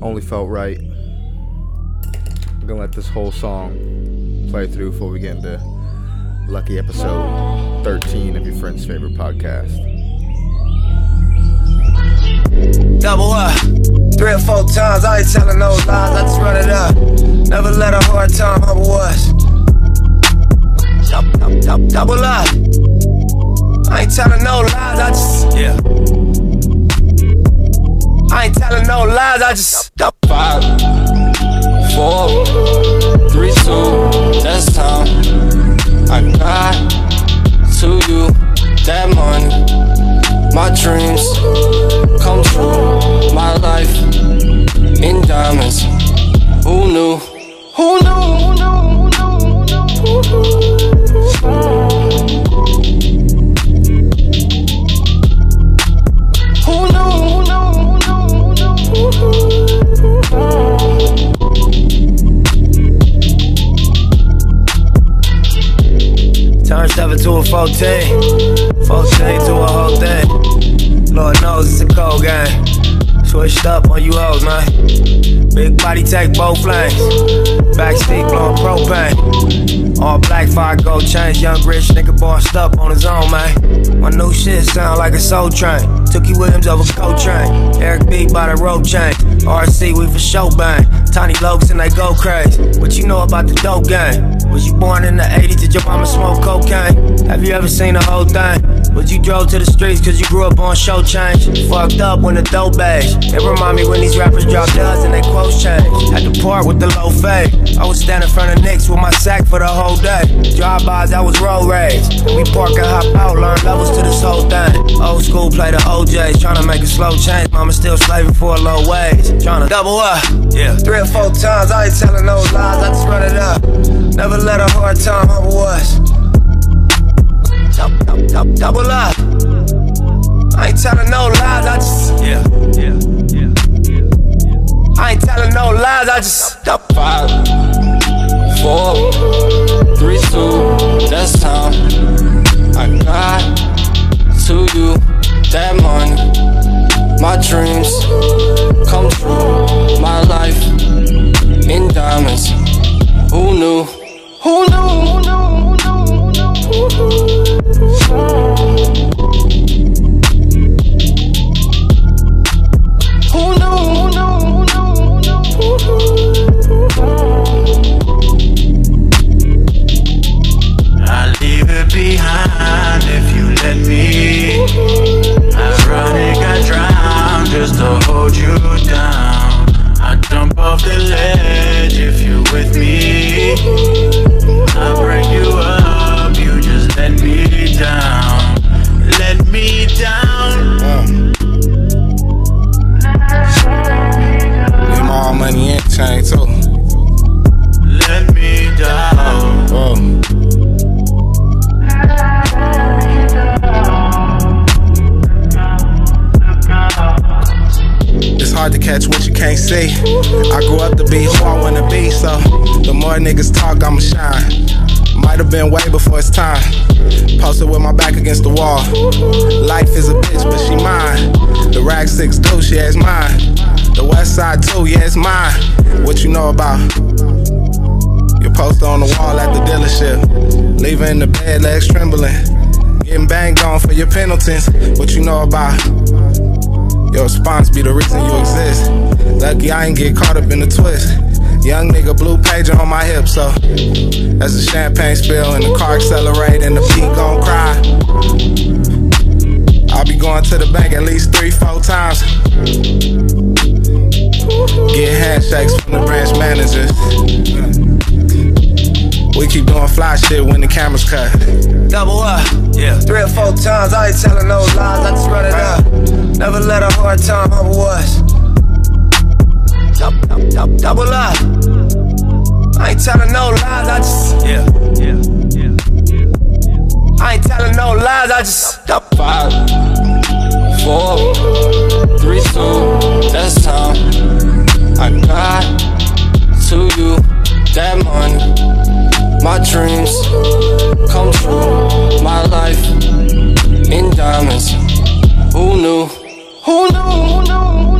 Only felt right. I'm gonna let this whole song play through before we get into lucky episode 13 of your friend's favorite podcast. Double up. Three or four times, I ain't telling no lies, I just run it up. Never let a hard time humble us. Double, double, double up. I ain't telling no lies, I just, yeah. I ain't telling no lies, I just, Five, four, three, two, that's time. I got to you that money. My dreams come true. My life in diamonds. Who knew? Who knew? Who knew? Who to a 14. 14 to a whole thing. Lord knows it's a cold game. Switched up on you hoes, man. Big body take both lanes. Backseat blowing propane. All black fire gold chains. Young rich nigga bossed up on his own, man. My new shit sound like a soul train. Tookie Williams over Coltrane. Eric B by the rope chain. RC, we for show bang. Tiny Lokes and they go crazy. What you know about the dope game? Was you born in the 80s? Did your mama smoke cocaine? Have you ever seen the whole thing? Was you drove to the streets cause you grew up on show change? Fucked up when the dope age. It remind me when these rappers drop duds and they quotes change. Had to part with the low fade. I was standing in front of Knicks with my sack for the whole day. Drive-bys, I was road rage. We park and hop out, learn levels to this whole thing. Old school play the OJs, tryna make a slow change. Mama still slaving for a low wage. Tryna double up, yeah. Three or four times, I ain't telling no lies, I just run it up. Never let a hard time humble us. Double, up. I ain't telling no lies, I just, yeah, yeah, yeah. I ain't telling no lies, I just. Five, four, three, two, that's time. I got to you that money. My dreams come true. My life in diamonds. Who knew? I grew up to be who I wanna be, so the more niggas talk, I'ma shine. Might have been way before it's time. Posted with my back against the wall. Life is a bitch, but she mine. The rag six do, she is mine. The west side too, yeah, it's mine. What you know about? Your poster on the wall at the dealership. Leaving the bed, legs trembling. Getting banged on for your penalties. What you know about? Your response be the reason you exist. Lucky I ain't get caught up in the twist. Young nigga blue pager on my hip, so as the champagne spill and the car accelerate and the beat gon' cry. I'll be going to the bank at least three, four times. Get handshakes from the branch managers. We keep doing fly shit when the cameras cut. Double up, yeah. Three or four times, I ain't telling no lies, I just run it up. Never let a hard time humble us. Double, double, double, double up. I ain't telling no lies, I just, yeah, yeah, yeah. I ain't telling no lies, I just, double. Five, four, three, two, that's time. I got to you that money. My dreams come true. My life in diamonds. Who knew? Who knew? Who knew?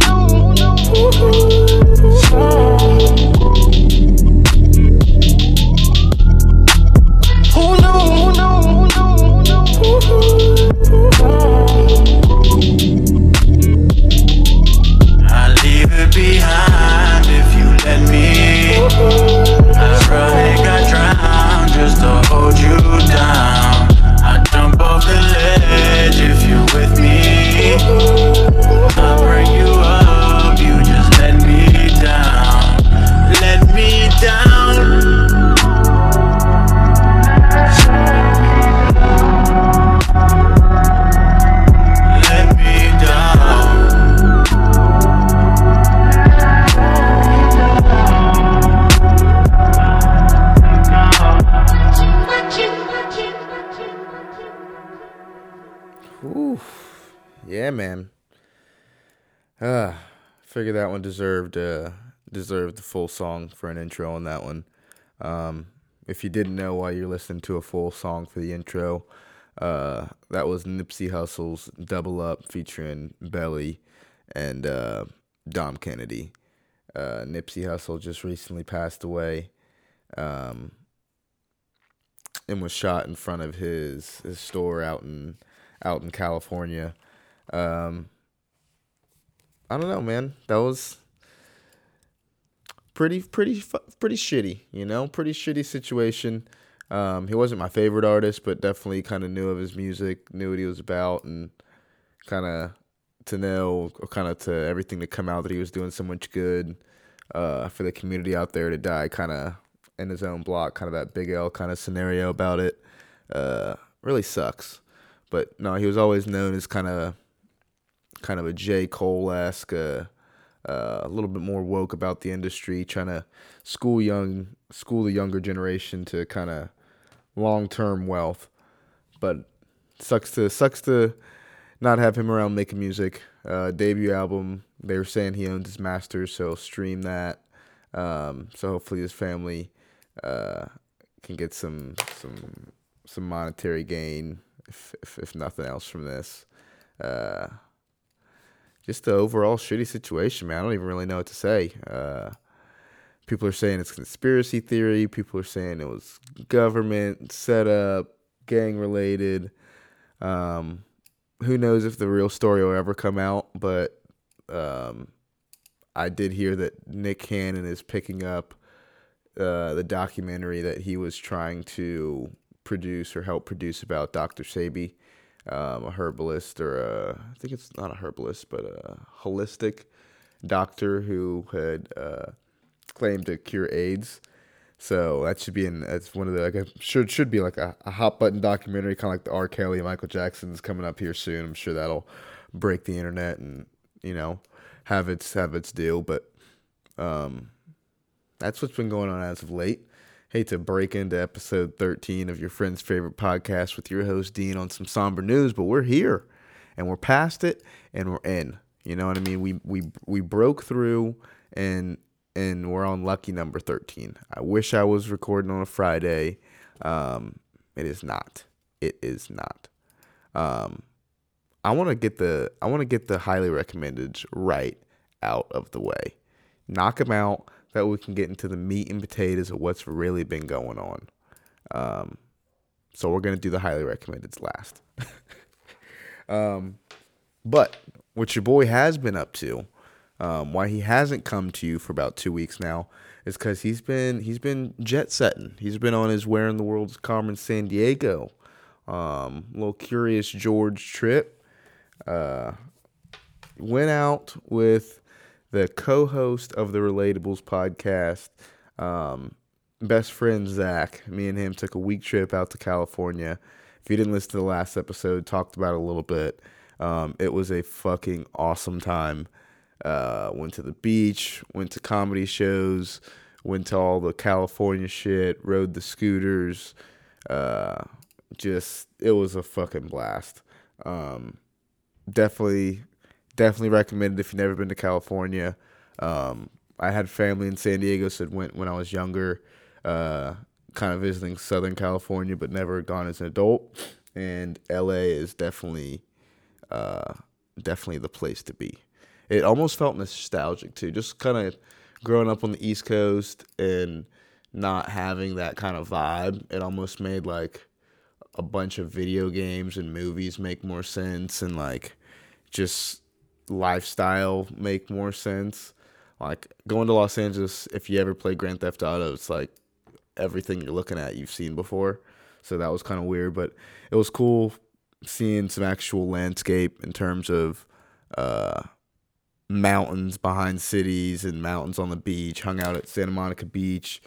That one deserved uh deserved the full song for an intro on that one. Um, if you didn't know why you're listening to a full song for the intro, uh, that was Nipsey Hussle's "Double Up" featuring Belly and uh, Dom Kennedy. Uh, Nipsey Hussle just recently passed away, um, and was shot in front of his his store out in out in California. Um, I don't know, man. That was pretty, pretty, pretty shitty. You know, pretty shitty situation. Um, he wasn't my favorite artist, but definitely kind of knew of his music, knew what he was about, and kind of to know, kind of to everything to come out that he was doing so much good uh, for the community out there to die, kind of in his own block, kind of that Big L kind of scenario about it. Uh, really sucks. But no, he was always known as kind of kind of a J. Cole esque, uh, uh, a little bit more woke about the industry, trying to school young school the younger generation to kind of long term wealth. But sucks to sucks to not have him around making music. Uh, debut album, they were saying he owns his masters, so stream that. Um, so hopefully his family uh, can get some some some monetary gain if, if, if nothing else from this. Uh, just the overall shitty situation, man. I don't even really know what to say. Uh, people are saying it's conspiracy theory. People are saying it was government set up, gang related. Um, who knows if the real story will ever come out? But um, I did hear that Nick Cannon is picking up uh, the documentary that he was trying to produce or help produce about Dr. Sebi, um, a herbalist or a, I think it's not a herbalist, but a holistic doctor who had uh, claimed to cure AIDS. So that should be in. That's one of the like a, should should be like a, a hot button documentary, kind of like the R. Kelly, Michael Jackson's coming up here soon. I'm sure that'll break the internet and you know have its have its deal. But um, that's what's been going on as of late. Hate to break into episode 13 of your friend's favorite podcast with your host Dean on some somber news, but we're here and we're past it and we're in. You know what I mean? We we we broke through and and we're on lucky number 13. I wish I was recording on a Friday. Um, it is not. It is not. Um, I want to get the I want to get the highly recommended right out of the way. Knock them out that we can get into the meat and potatoes of what's really been going on. Um, so we're gonna do the highly recommended last. um, but what your boy has been up to, um, why he hasn't come to you for about two weeks now, is because he's been he's been jet setting. He's been on his Where in the World's Carmen Sandiego, um, little curious George trip. Uh, went out with the co-host of the Relatables podcast, um, best friend Zach. Me and him took a week trip out to California. If you didn't listen to the last episode, talked about it a little bit. Um, it was a fucking awesome time. Uh, went to the beach, went to comedy shows, went to all the California shit, rode the scooters. Uh, just it was a fucking blast. Um, definitely definitely recommend it if you've never been to California. Um, I had family in San Diego, so went when I was younger, uh, kind of visiting Southern California, but never gone as an adult. And LA is definitely, uh, definitely the place to be. It almost felt nostalgic too, just kind of growing up on the East Coast and not having that kind of vibe. It almost made like a bunch of video games and movies make more sense, and like just lifestyle make more sense. Like going to Los Angeles, if you ever play Grand Theft Auto, it's like everything you're looking at you've seen before. So that was kind of weird, but it was cool seeing some actual landscape in terms of uh, mountains behind cities and mountains on the beach. Hung out at Santa Monica Beach.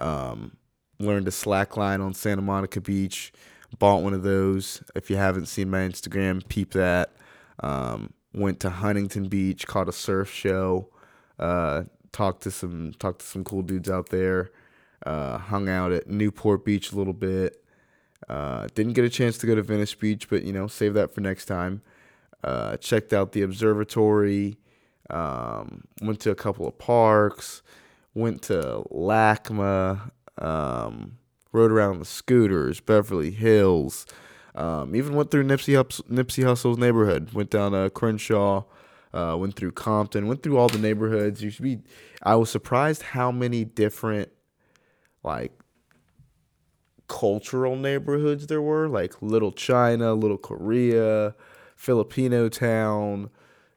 Um, learned to slackline on Santa Monica Beach. Bought one of those. If you haven't seen my Instagram, peep that. Um, went to Huntington Beach, caught a surf show, uh, talked to some talked to some cool dudes out there, uh, hung out at Newport Beach a little bit, Uh, didn't get a chance to go to Venice Beach, but you know, save that for next time. Uh, checked out the observatory. Um, went to a couple of parks. Went to LACMA. Um, rode around the scooters, Beverly Hills. Um, even went through Nipsey, Hus- Nipsey Hussle's neighborhood. Went down uh, Crenshaw. Uh, went through Compton. Went through all the neighborhoods. You should be. I was surprised how many different, like, cultural neighborhoods there were. Like Little China, Little Korea, Filipino town.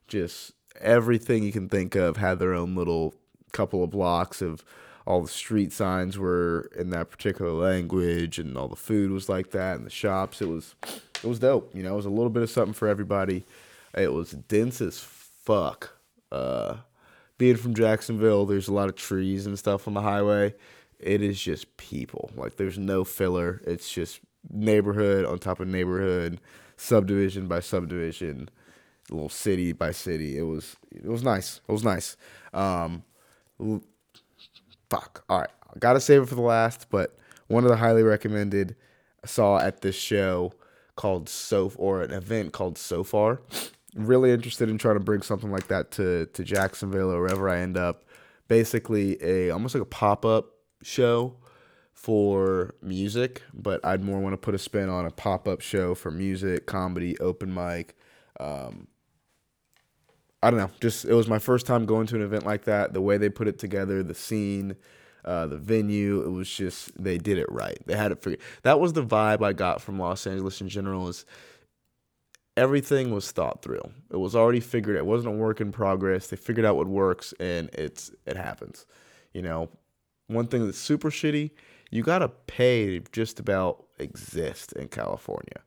Just everything you can think of had their own little couple of blocks of all the street signs were in that particular language and all the food was like that and the shops. It was it was dope you know it was a little bit of something for everybody. It was dense as fuck. Uh being from jacksonville there's a lot of trees and stuff on the highway. It is just people like there's no filler. It's just neighborhood on top of neighborhood subdivision by subdivision little city by city. It was it was nice it was nice. Um fuck. All right, gotta save it for the last. But one of the highly recommended I saw at this show called So or an event called Sofar. Really interested in trying to bring something like that to to Jacksonville or wherever I end up. Basically, a almost like a pop up show for music, but I'd more want to put a spin on a pop up show for music, comedy, open mic. Um, I don't know. Just it was my first time going to an event like that. The way they put it together, the scene, uh, the venue, it was just they did it right. They had it figured. That was the vibe I got from Los Angeles in general. Is everything was thought through. It was already figured. It wasn't a work in progress. They figured out what works, and it's it happens. You know, one thing that's super shitty. You gotta pay to just about exist in California.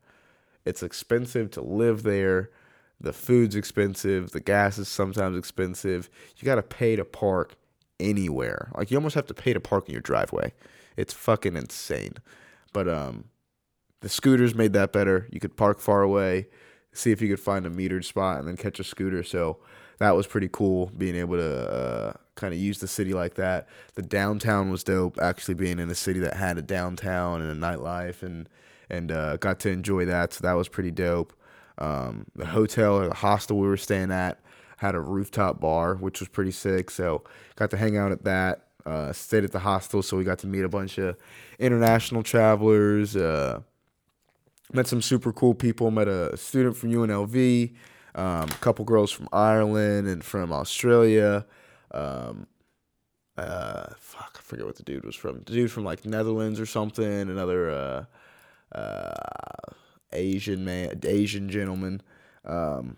It's expensive to live there the food's expensive, the gas is sometimes expensive. You got to pay to park anywhere. Like you almost have to pay to park in your driveway. It's fucking insane. But um the scooters made that better. You could park far away, see if you could find a metered spot and then catch a scooter. So that was pretty cool being able to uh, kind of use the city like that. The downtown was dope, actually being in a city that had a downtown and a nightlife and and uh, got to enjoy that. So that was pretty dope. Um, the hotel or the hostel we were staying at had a rooftop bar, which was pretty sick. So got to hang out at that. Uh, stayed at the hostel, so we got to meet a bunch of international travelers. Uh, met some super cool people. Met a student from UNLV, um, a couple girls from Ireland and from Australia. Um, uh, fuck, I forget what the dude was from. The dude from like Netherlands or something. Another uh, uh, Asian man, Asian gentleman. Um,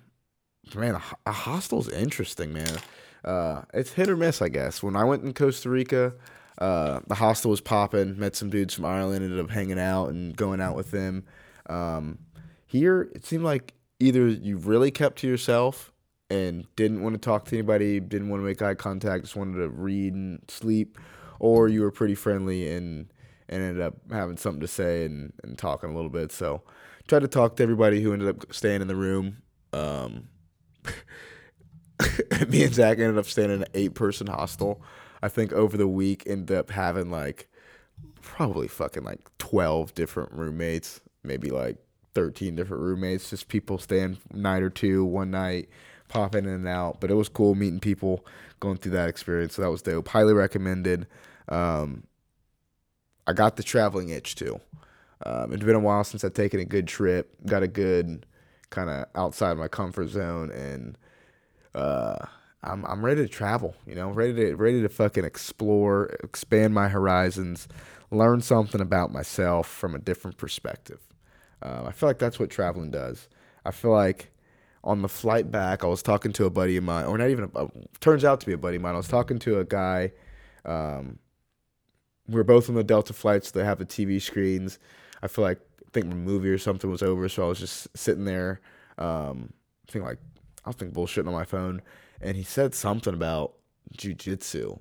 man, a, a hostel's interesting, man. Uh, it's hit or miss, I guess. When I went in Costa Rica, uh, the hostel was popping. Met some dudes from Ireland. Ended up hanging out and going out with them. Um, here, it seemed like either you really kept to yourself and didn't want to talk to anybody, didn't want to make eye contact, just wanted to read and sleep, or you were pretty friendly and and ended up having something to say and, and talking a little bit. So tried to talk to everybody who ended up staying in the room. Um, me and Zach ended up staying in an eight person hostel. I think over the week ended up having like probably fucking like 12 different roommates, maybe like 13 different roommates, just people staying night or two, one night, popping in and out. But it was cool meeting people, going through that experience. So that was dope. Highly recommended. Um, I got the traveling itch too. Um, it's been a while since I've taken a good trip, got a good kind of outside my comfort zone, and uh, I'm I'm ready to travel. You know, ready to ready to fucking explore, expand my horizons, learn something about myself from a different perspective. Um, I feel like that's what traveling does. I feel like on the flight back, I was talking to a buddy of mine, or not even a, turns out to be a buddy of mine. I was talking to a guy. Um, we are both on the Delta flights. So they have the TV screens. I feel like I think my movie or something was over, so I was just sitting there. Um, I think like I was thinking bullshitting on my phone, and he said something about jujitsu,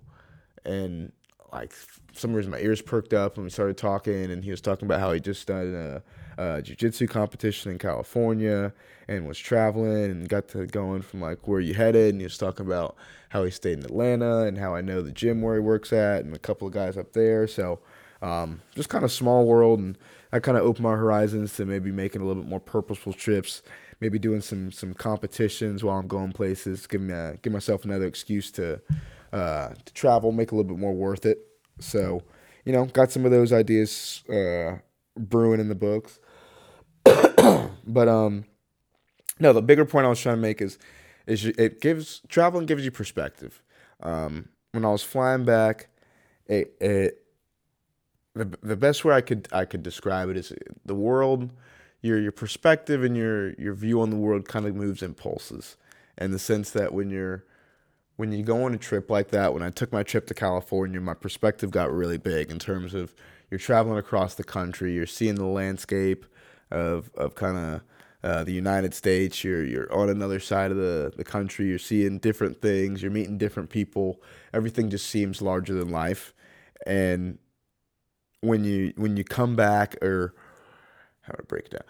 and like some reason my ears perked up and we started talking, and he was talking about how he just done a, a jujitsu competition in California and was traveling and got to going from like where you headed, and he was talking about how he stayed in Atlanta and how I know the gym where he works at and a couple of guys up there, so. Um, just kind of small world and that kind of opened my horizons to maybe making a little bit more purposeful trips, maybe doing some some competitions while I'm going places, give me a, give myself another excuse to uh, to travel, make a little bit more worth it. So, you know, got some of those ideas uh, brewing in the books. but um, no, the bigger point I was trying to make is is it gives traveling gives you perspective. Um, when I was flying back, it, it the, the best way I could I could describe it is the world, your your perspective and your your view on the world kind of moves in pulses, in the sense that when you're when you go on a trip like that, when I took my trip to California, my perspective got really big in terms of you're traveling across the country, you're seeing the landscape of of kind of uh, the United States. You're you're on another side of the, the country. You're seeing different things. You're meeting different people. Everything just seems larger than life. And when you when you come back, or how to break it down,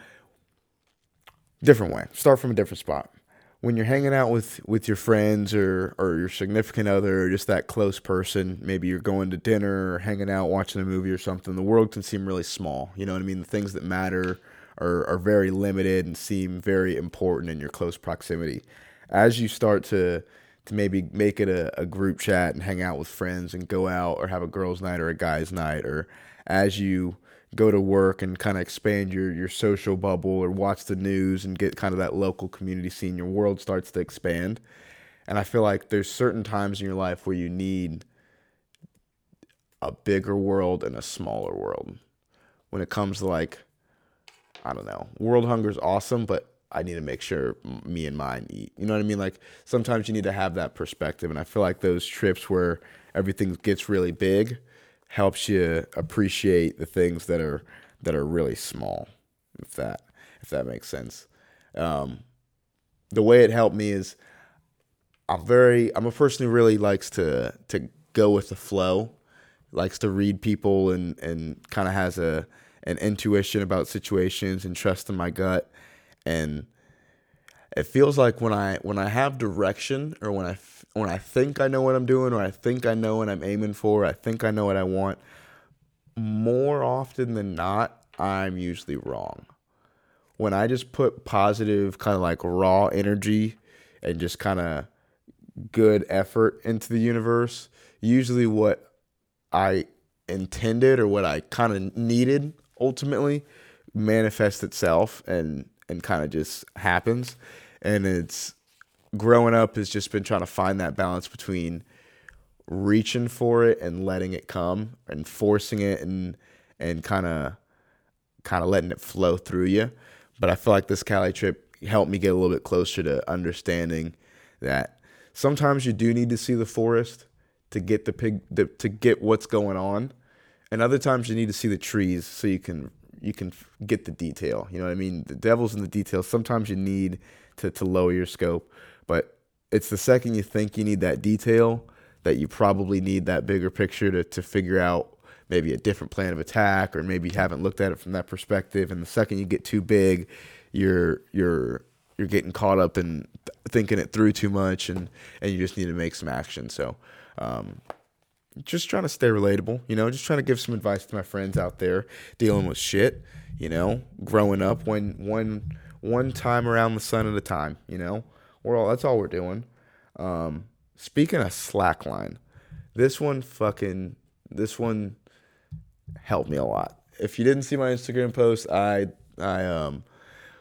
different way. Start from a different spot. When you're hanging out with with your friends or or your significant other or just that close person, maybe you're going to dinner or hanging out, watching a movie or something. The world can seem really small. You know what I mean? The things that matter are, are very limited and seem very important in your close proximity. As you start to to maybe make it a, a group chat and hang out with friends and go out or have a girls' night or a guys' night, or as you go to work and kind of expand your, your social bubble or watch the news and get kind of that local community scene, your world starts to expand. And I feel like there's certain times in your life where you need a bigger world and a smaller world. When it comes to like I don't know. World hunger is awesome, but I need to make sure me and mine eat. You know what I mean? Like sometimes you need to have that perspective, and I feel like those trips where everything gets really big helps you appreciate the things that are that are really small. If that if that makes sense. Um, the way it helped me is I'm very I'm a person who really likes to to go with the flow, likes to read people and and kind of has a an intuition about situations and trust in my gut and it feels like when I when I have direction or when I when I think I know what I'm doing or I think I know what I'm aiming for, I think I know what I want, more often than not, I'm usually wrong. When I just put positive kind of like raw energy and just kind of good effort into the universe, usually what I intended or what I kind of needed ultimately manifests itself and and kind of just happens and it's growing up has just been trying to find that balance between reaching for it and letting it come and forcing it and and kind of kind of letting it flow through you but i feel like this cali trip helped me get a little bit closer to understanding that sometimes you do need to see the forest to get the pig the, to get what's going on and other times you need to see the trees so you can you can get the detail. You know what I mean? The devil's in the details. Sometimes you need to to lower your scope, but it's the second you think you need that detail that you probably need that bigger picture to to figure out maybe a different plan of attack or maybe you haven't looked at it from that perspective and the second you get too big you're you're you're getting caught up in thinking it through too much and and you just need to make some action so um, just trying to stay relatable, you know, just trying to give some advice to my friends out there dealing with shit, you know, growing up one one one time around the sun at a time, you know. We're all that's all we're doing. Um, speaking of slackline, this one fucking this one helped me a lot. If you didn't see my Instagram post, I I um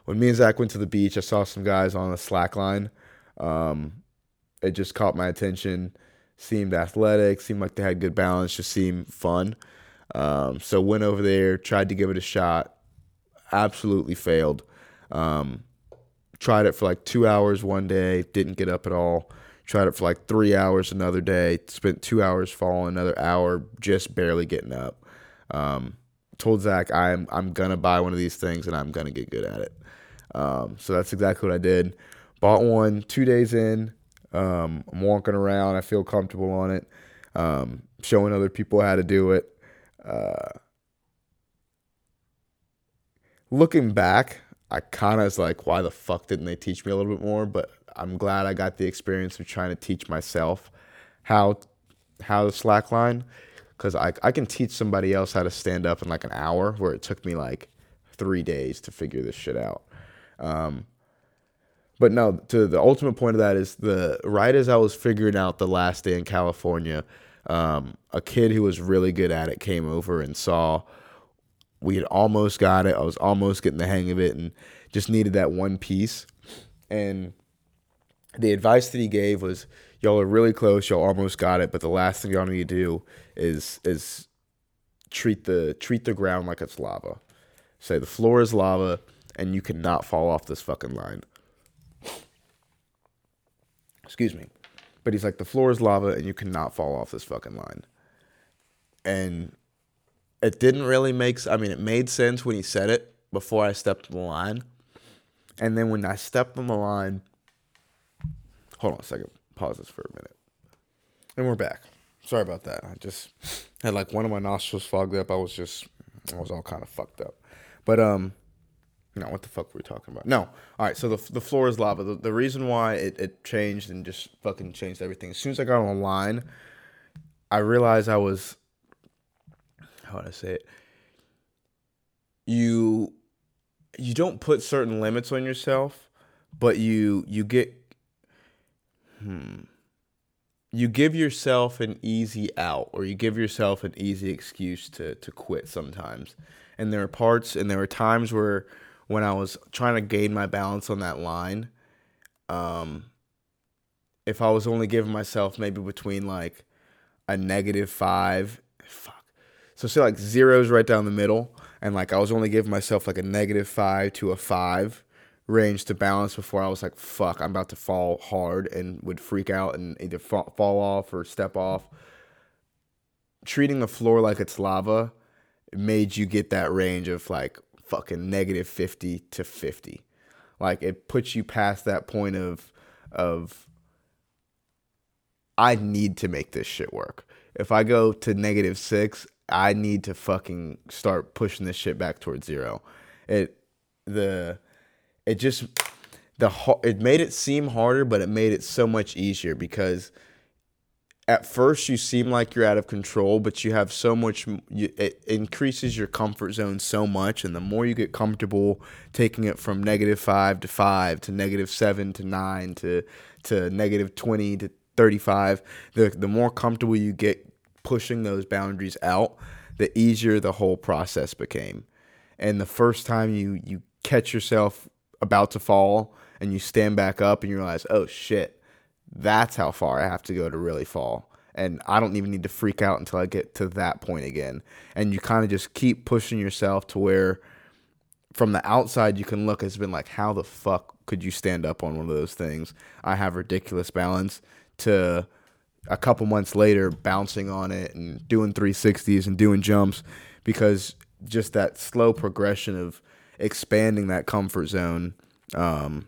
when me and Zach went to the beach, I saw some guys on a slackline. Um, it just caught my attention seemed athletic, seemed like they had good balance, just seemed fun. Um, so went over there, tried to give it a shot, absolutely failed. Um, tried it for like two hours one day, didn't get up at all. Tried it for like three hours another day, spent two hours falling, another hour just barely getting up. Um, told Zach I'm I'm gonna buy one of these things and I'm gonna get good at it. Um, so that's exactly what I did. Bought one two days in, um, I'm walking around. I feel comfortable on it. Um, showing other people how to do it. Uh, looking back, I kind of was like, why the fuck didn't they teach me a little bit more? But I'm glad I got the experience of trying to teach myself how how to slackline because I I can teach somebody else how to stand up in like an hour, where it took me like three days to figure this shit out. Um, but no, to the ultimate point of that is the right as I was figuring out the last day in California, um, a kid who was really good at it came over and saw we had almost got it. I was almost getting the hang of it and just needed that one piece. And the advice that he gave was y'all are really close, y'all almost got it, but the last thing y'all need to do is is treat the treat the ground like it's lava. Say the floor is lava and you cannot fall off this fucking line. Excuse me. But he's like, the floor is lava and you cannot fall off this fucking line. And it didn't really make I mean, it made sense when he said it before I stepped on the line. And then when I stepped on the line, hold on a second, pause this for a minute. And we're back. Sorry about that. I just had like one of my nostrils fogged up. I was just, I was all kind of fucked up. But, um, no, what the fuck were we talking about? No. All right, so the, the floor is lava. The, the reason why it, it changed and just fucking changed everything. As soon as I got on the line, I realized I was, how would I say it? You, you don't put certain limits on yourself, but you, you get, hmm, you give yourself an easy out or you give yourself an easy excuse to, to quit sometimes. And there are parts and there are times where, when I was trying to gain my balance on that line, um, if I was only giving myself maybe between like a negative five, fuck. So say like zeros right down the middle, and like I was only giving myself like a negative five to a five range to balance before I was like, fuck, I'm about to fall hard and would freak out and either fall, fall off or step off. Treating the floor like it's lava made you get that range of like fucking negative 50 to 50. Like it puts you past that point of of I need to make this shit work. If I go to negative 6, I need to fucking start pushing this shit back towards zero. It the it just the it made it seem harder, but it made it so much easier because at first you seem like you're out of control, but you have so much, you, it increases your comfort zone so much. And the more you get comfortable taking it from negative five to five to negative seven to nine to, to negative 20 to 35, the, the more comfortable you get pushing those boundaries out, the easier the whole process became. And the first time you, you catch yourself about to fall and you stand back up and you realize, oh shit, that's how far I have to go to really fall. And I don't even need to freak out until I get to that point again. And you kind of just keep pushing yourself to where from the outside you can look it's been like how the fuck could you stand up on one of those things i have ridiculous balance to a couple months later bouncing on it and doing 360s and doing jumps because just that slow progression of expanding that comfort zone um,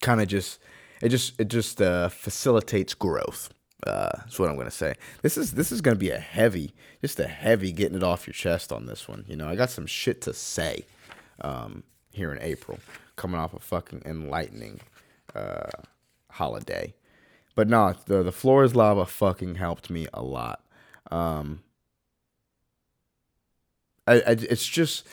kind of just it just it just uh, facilitates growth. Uh, that's what I'm gonna say. This is this is gonna be a heavy, just a heavy getting it off your chest on this one. You know, I got some shit to say um, here in April, coming off a fucking enlightening uh, holiday. But no, the the floor is lava fucking helped me a lot. Um, I, I it's just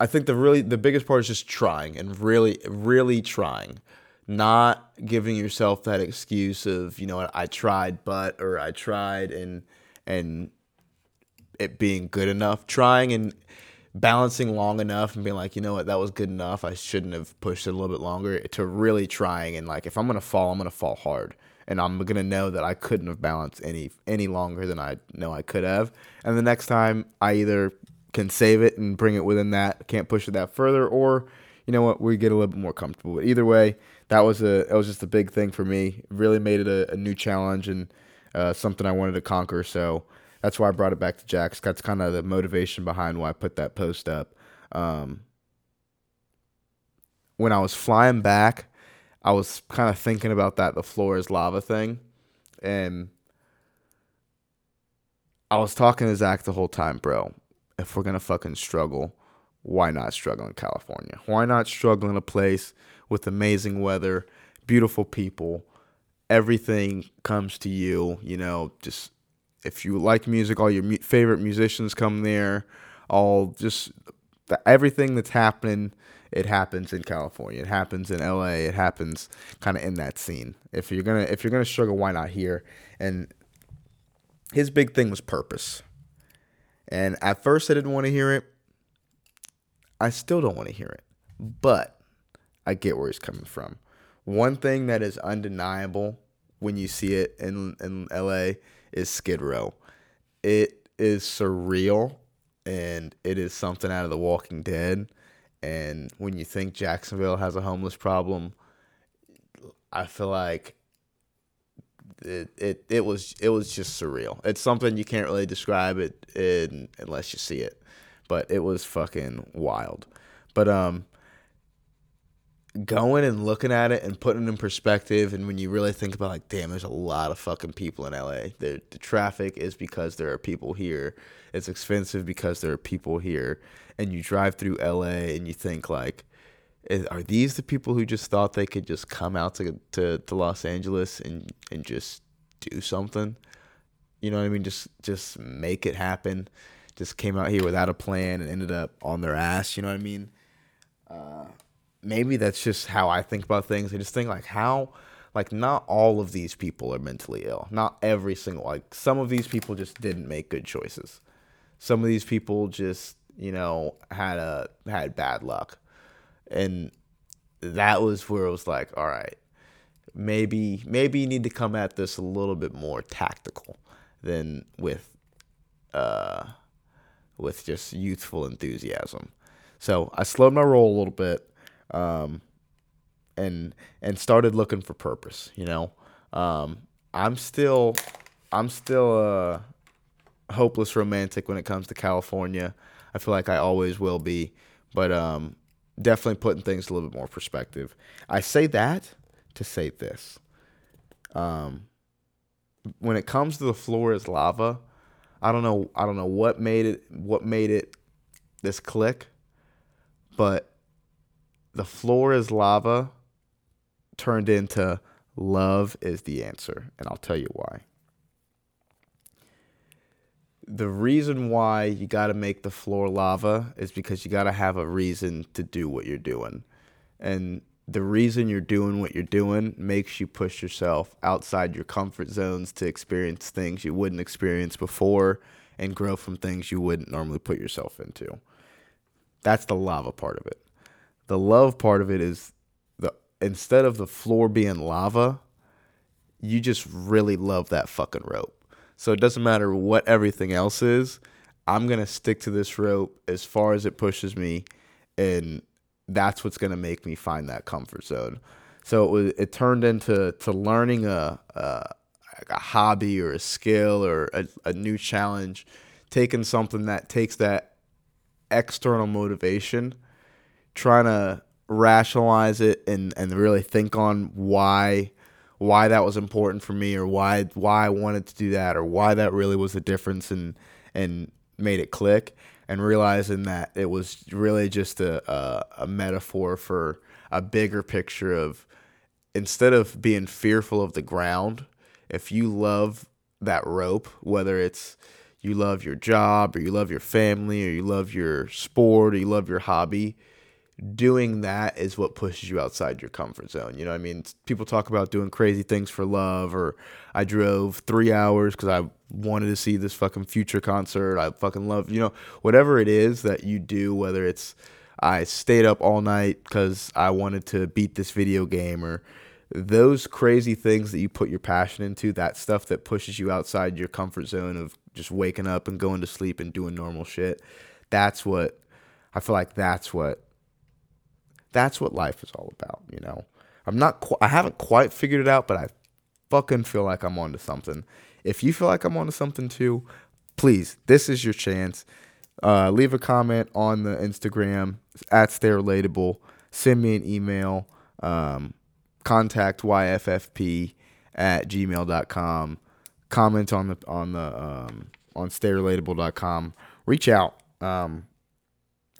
I think the really the biggest part is just trying and really really trying not giving yourself that excuse of you know I tried but or I tried and and it being good enough trying and balancing long enough and being like you know what? That was good enough. I shouldn't have pushed it a little bit longer to really trying and like if I'm gonna fall I'm gonna fall hard. And I'm gonna know that I couldn't have balanced any any longer than I know I could have. And the next time I either can save it and bring it within that can't push it that further or you know what we get a little bit more comfortable. But either way that was a that was just a big thing for me. Really made it a, a new challenge and uh, something I wanted to conquer. So that's why I brought it back to Jax. That's kind of the motivation behind why I put that post up. Um, when I was flying back, I was kind of thinking about that the floor is lava thing, and I was talking to Zach the whole time, bro. If we're gonna fucking struggle, why not struggle in California? Why not struggle in a place with amazing weather, beautiful people. Everything comes to you, you know, just if you like music, all your mu- favorite musicians come there. All just the, everything that's happening, it happens in California. It happens in LA. It happens kind of in that scene. If you're gonna if you're gonna struggle, why not here? And his big thing was purpose. And at first, I didn't want to hear it. I still don't want to hear it, but I get where he's coming from. One thing that is undeniable when you see it in in LA is Skid Row. It is surreal and it is something out of The Walking Dead. And when you think Jacksonville has a homeless problem, I feel like it, it it was it was just surreal. It's something you can't really describe it in, unless you see it. But it was fucking wild. But um going and looking at it and putting it in perspective and when you really think about like damn there's a lot of fucking people in LA the, the traffic is because there are people here. It's expensive because there are people here. And you drive through LA and you think like are these the people who just thought they could just come out to to, to Los Angeles and and just do something? You know what I mean? Just just make it happen. Just came out here without a plan and ended up on their ass. You know what I mean? Uh maybe that's just how I think about things. I just think like how like not all of these people are mentally ill. Not every single like some of these people just didn't make good choices. Some of these people just, you know, had a had bad luck. And that was where it was like, all right, maybe maybe you need to come at this a little bit more tactical than with uh with just youthful enthusiasm. So I slowed my roll a little bit um, and and started looking for purpose. You know, um, I'm still I'm still a hopeless romantic when it comes to California. I feel like I always will be, but um, definitely putting things a little bit more perspective. I say that to say this. Um, when it comes to the floor is lava, I don't know I don't know what made it what made it this click, but the floor is lava turned into love is the answer. And I'll tell you why. The reason why you got to make the floor lava is because you got to have a reason to do what you're doing. And the reason you're doing what you're doing makes you push yourself outside your comfort zones to experience things you wouldn't experience before and grow from things you wouldn't normally put yourself into. That's the lava part of it. The love part of it is the instead of the floor being lava, you just really love that fucking rope. So it doesn't matter what everything else is. I'm going to stick to this rope as far as it pushes me and that's what's going to make me find that comfort zone. So it was it turned into to learning a a, a hobby or a skill or a, a new challenge, taking something that takes that external motivation trying to rationalize it and and really think on why why that was important for me or why why I wanted to do that or why that really was the difference and and made it click and realizing that it was really just a, a, a metaphor for a bigger picture of instead of being fearful of the ground if you love that rope whether it's you love your job or you love your family or you love your sport or you love your hobby doing that is what pushes you outside your comfort zone. You know I mean? People talk about doing crazy things for love, or I drove three hours because I wanted to see this fucking future concert. I fucking love, you know, whatever it is that you do, whether it's I stayed up all night because I wanted to beat this video game, or those crazy things that you put your passion into, that stuff that pushes you outside your comfort zone of just waking up and going to sleep and doing normal shit. That's what I feel like that's what that's what life is all about, you know. I'm not qu- I haven't quite figured it out, but I fucking feel like I'm onto something. If you feel like I'm onto something too, please, this is your chance. Uh, leave a comment on the Instagram at Stay Relatable. Send me an email. Um, contact YFFP at gmail.com. Comment on the on the um, on stayrelatable.com. Reach out. Um,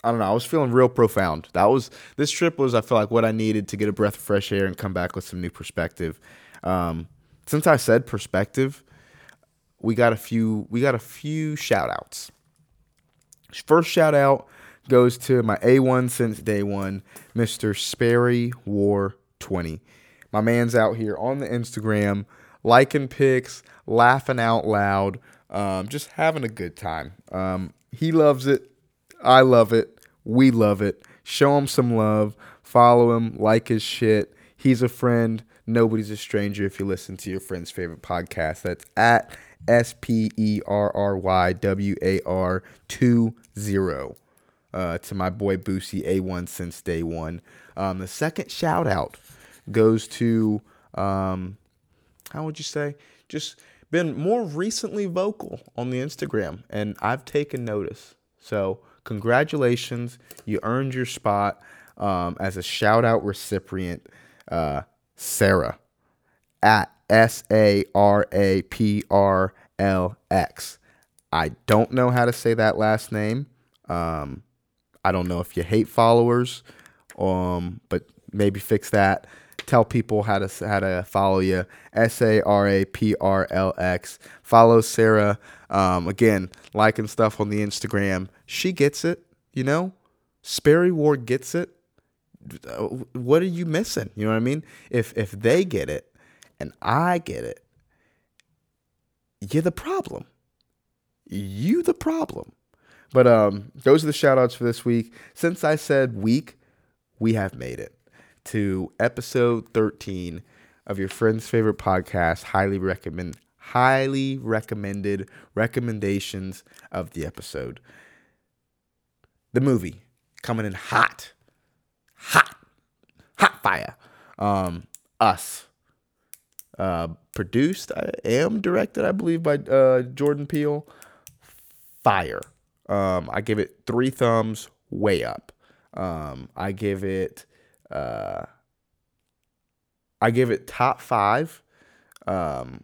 I don't know. I was feeling real profound. That was this trip was I feel like what I needed to get a breath of fresh air and come back with some new perspective. Um, since I said perspective, we got a few we got a few shout outs. First shout out goes to my A1 since day one, Mr. Sperry War 20. My man's out here on the Instagram, liking pics, laughing out loud, um, just having a good time. Um, he loves it. I love it. We love it. Show him some love. Follow him. Like his shit. He's a friend. Nobody's a stranger if you listen to your friend's favorite podcast. That's at S P E R R Y W A R 2 0. Uh, to my boy Boosie, A1 since day one. Um, the second shout out goes to, um, how would you say? Just been more recently vocal on the Instagram, and I've taken notice. So, congratulations. You earned your spot um, as a shout out recipient, uh, Sarah, at S A R A P R L X. I don't know how to say that last name. Um, I don't know if you hate followers, um, but maybe fix that. Tell people how to how to follow you. S A R A P R L X. Follow Sarah. Um, again, liking stuff on the Instagram. She gets it. You know, Sperry Ward gets it. What are you missing? You know what I mean? If if they get it and I get it, you're the problem. You the problem. But um, those are the shout outs for this week. Since I said week, we have made it to episode 13 of your friend's favorite podcast. Highly recommend highly recommended recommendations of the episode. The movie coming in hot. Hot. Hot fire. Um, Us. Uh, produced, I am directed, I believe, by uh, Jordan Peele. Fire. Um, I give it three thumbs way up. Um, I give it uh, I give it top five. Um,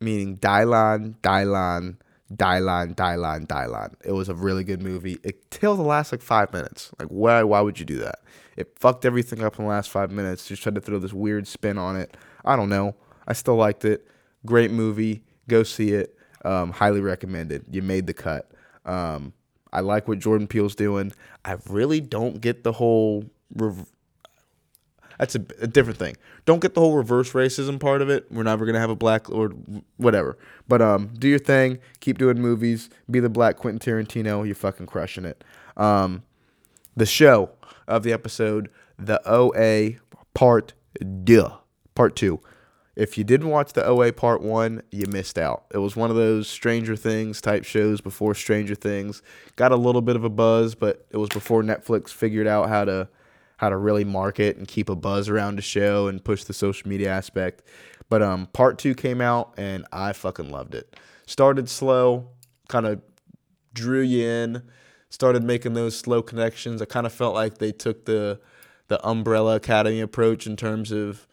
meaning Dylon, Dylon, Dylon, Dylon, Dylon. It was a really good movie. It till the last like five minutes. Like why why would you do that? It fucked everything up in the last five minutes. Just tried to throw this weird spin on it. I don't know. I still liked it. Great movie. Go see it. Um, highly recommended. You made the cut. Um, I like what Jordan Peele's doing. I really don't get the whole. Rev- that's a, a different thing. Don't get the whole reverse racism part of it. We're never gonna have a black or whatever. But um, do your thing. Keep doing movies. Be the black Quentin Tarantino. You're fucking crushing it. Um, the show of the episode, the OA part deux, part two. If you didn't watch the OA part one, you missed out. It was one of those Stranger Things type shows before Stranger Things. Got a little bit of a buzz, but it was before Netflix figured out how to how to really market and keep a buzz around the show and push the social media aspect. But um, part two came out and I fucking loved it. Started slow, kind of drew you in, started making those slow connections. I kind of felt like they took the the Umbrella Academy approach in terms of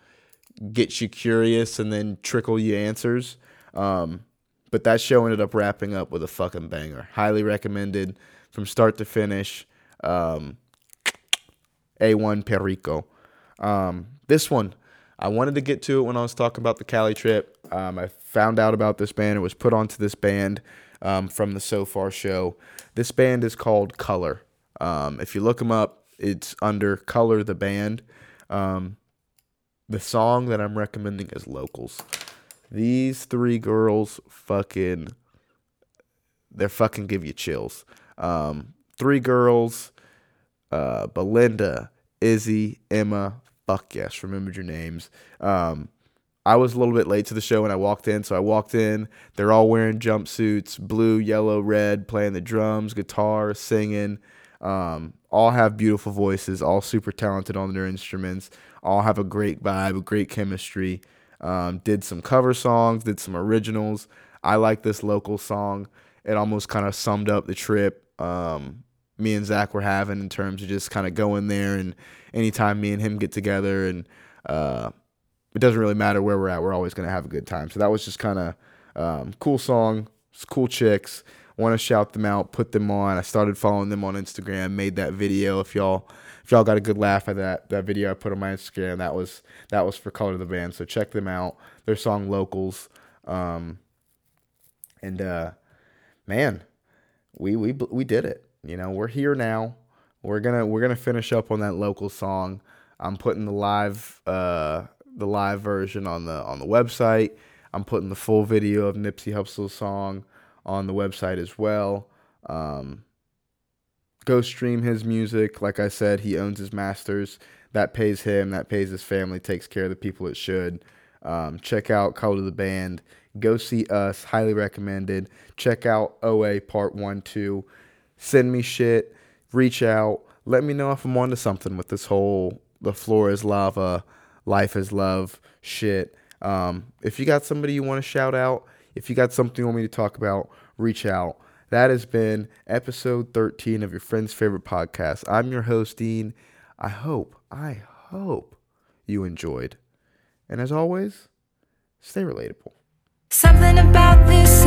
get you curious and then trickle you answers. Um, but that show ended up wrapping up with a fucking banger. Highly recommended from start to finish. Um, A1 Perico. Um, this one, I wanted to get to it when I was talking about the Cali trip. Um, I found out about this band. It was put onto this band um, from the Sofar show. This band is called Color. Um, if you look them up, it's under Color the Band. Um, the song that I'm recommending is Locals. These three girls fucking they're fucking give you chills. Um, three girls, uh, Belinda, Izzy, Emma. Fuck yes, remembered your names. Um, I was a little bit late to the show when I walked in, so I walked in. They're all wearing jumpsuits, blue, yellow, red, playing the drums, guitar, singing. Um, all have beautiful voices, all super talented on their instruments, all have a great vibe, great chemistry. Um, did some cover songs, did some originals. I like this local song. It almost kind of summed up the trip um, me and Zach were having in terms of just kind of going there and anytime me and him get together and uh, it doesn't really matter where we're at, we're always gonna have a good time. So that was just kind of um, cool song, it's cool chicks. Want to shout them out, put them on. I started following them on Instagram, made that video. If y'all if y'all got a good laugh at that that video I put on my Instagram, that was that was for Color of the Band. So check them out. Their song Locals. Um, And uh, man, we we we did it. You know, we're here now. We're gonna we're gonna finish up on that local song. I'm putting the live uh, the live version on the on the website. I'm putting the full video of Nipsey Hussle's song on the website as well. Um, go stream his music. Like I said, he owns his masters. That pays him. That pays his family. Takes care of the people it should. Um, check out Color the Band. Go see us. Highly recommended. Check out OA Part 1 2. Send me shit. Reach out. Let me know if I'm onto something with this whole the floor is lava, life is love shit. Um, if you got somebody you want to shout out, if you got something you want me to talk about, reach out. That has been episode 13 of your friend's favorite podcast. I'm your host, Dean. I hope, I hope you enjoyed. And as always, stay relatable. Something about this